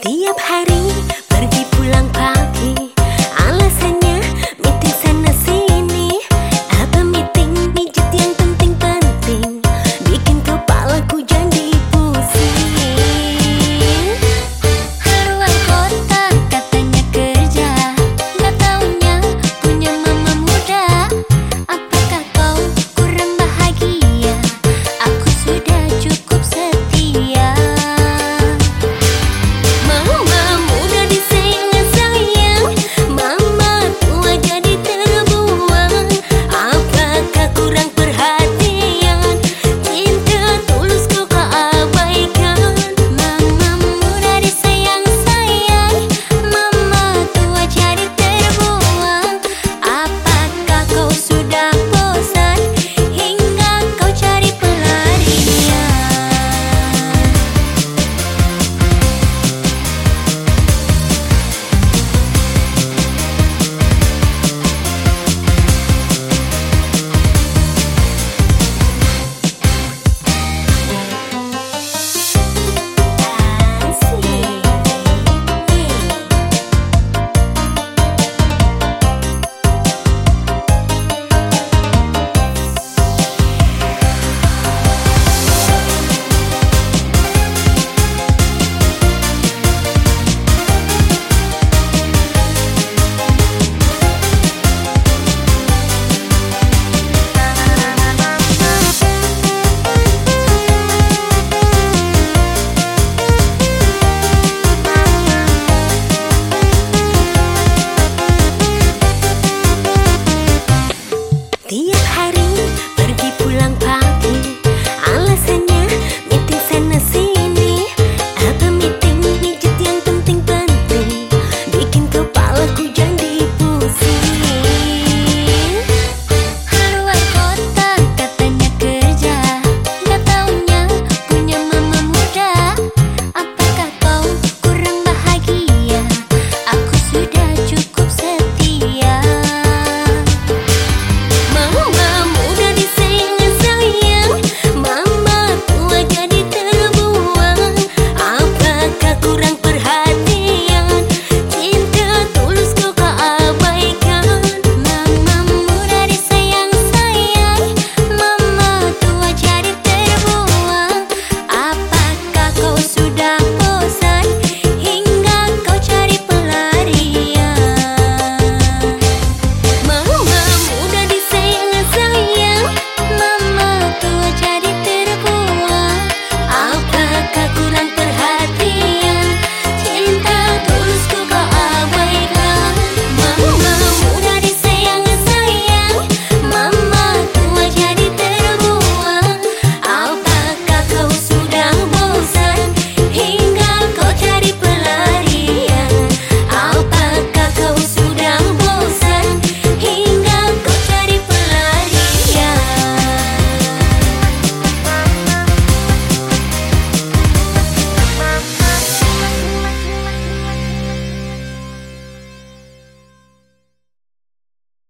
Tiap hari pergi pulang pagi.